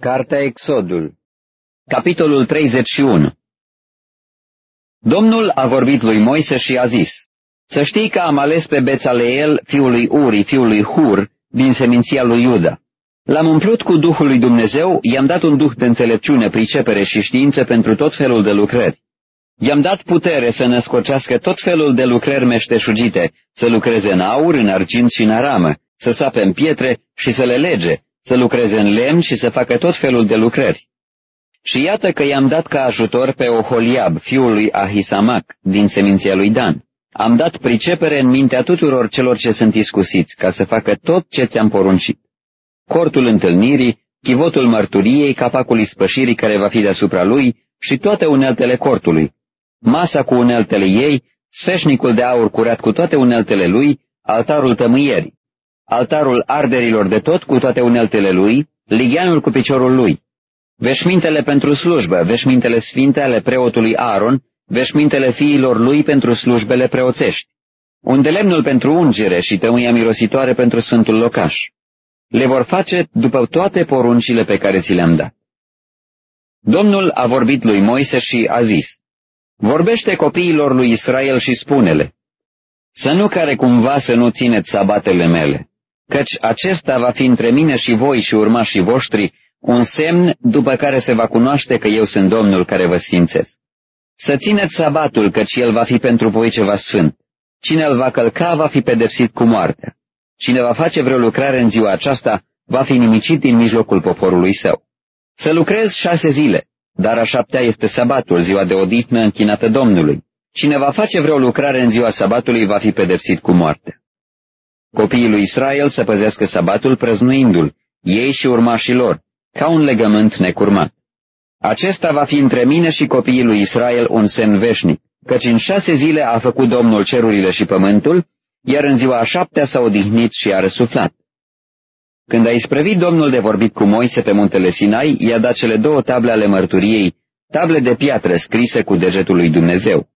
Cartea Exodul Capitolul 31 Domnul a vorbit lui Moise și a zis, Să știi că am ales pe Bețaleel, fiul lui Uri, fiul lui Hur, din seminția lui Iuda. L-am umplut cu Duhul lui Dumnezeu, i-am dat un duh de înțelepciune, pricepere și știință pentru tot felul de lucrări. I-am dat putere să născocească tot felul de lucrări meșteșugite, să lucreze în aur, în argint și în aramă, să sape în pietre și să le lege, să lucreze în lemn și să facă tot felul de lucrări. Și iată că i-am dat ca ajutor pe Oholiab, fiul lui Ahisamac, din seminția lui Dan. Am dat pricepere în mintea tuturor celor ce sunt iscusiți, ca să facă tot ce ți-am poruncit. Cortul întâlnirii, chivotul mărturiei, capacul ispășirii care va fi deasupra lui și toate uneltele cortului, masa cu uneltele ei, sfeșnicul de aur curat cu toate uneltele lui, altarul tămâierii altarul arderilor de tot cu toate uneltele lui, ligheanul cu piciorul lui, veșmintele pentru slujbă, veșmintele sfinte ale preotului Aaron, veșmintele fiilor lui pentru slujbele preoțești, undelemnul pentru ungere și tămâia mirositoare pentru sfântul locaș. Le vor face după toate poruncile pe care ți le-am dat. Domnul a vorbit lui Moise și a zis, Vorbește copiilor lui Israel și spune-le, să nu care cumva să nu țineți sabatele mele, căci acesta va fi între mine și voi și urmașii voștri un semn după care se va cunoaște că eu sunt Domnul care vă sfințesc. Să țineți sabatul, căci el va fi pentru voi ceva sfânt. Cine îl va călca va fi pedepsit cu moartea. Cine va face vreo lucrare în ziua aceasta va fi nimicit din mijlocul poporului său. Să lucrezi șase zile, dar a șaptea este sabatul, ziua de odihnă închinată Domnului. Cine va face vreo lucrare în ziua sabatului va fi pedepsit cu moartea. Copiii lui Israel să păzească sabatul prăznuindu-l, ei și urmașii lor, ca un legământ necurmat. Acesta va fi între mine și copiii lui Israel un semn veșnic, căci în șase zile a făcut Domnul cerurile și pământul, iar în ziua a șaptea s-a odihnit și a răsuflat. Când a isprăvit Domnul de vorbit cu Moise pe muntele Sinai, i-a dat cele două table ale mărturiei, table de piatră scrise cu degetul lui Dumnezeu.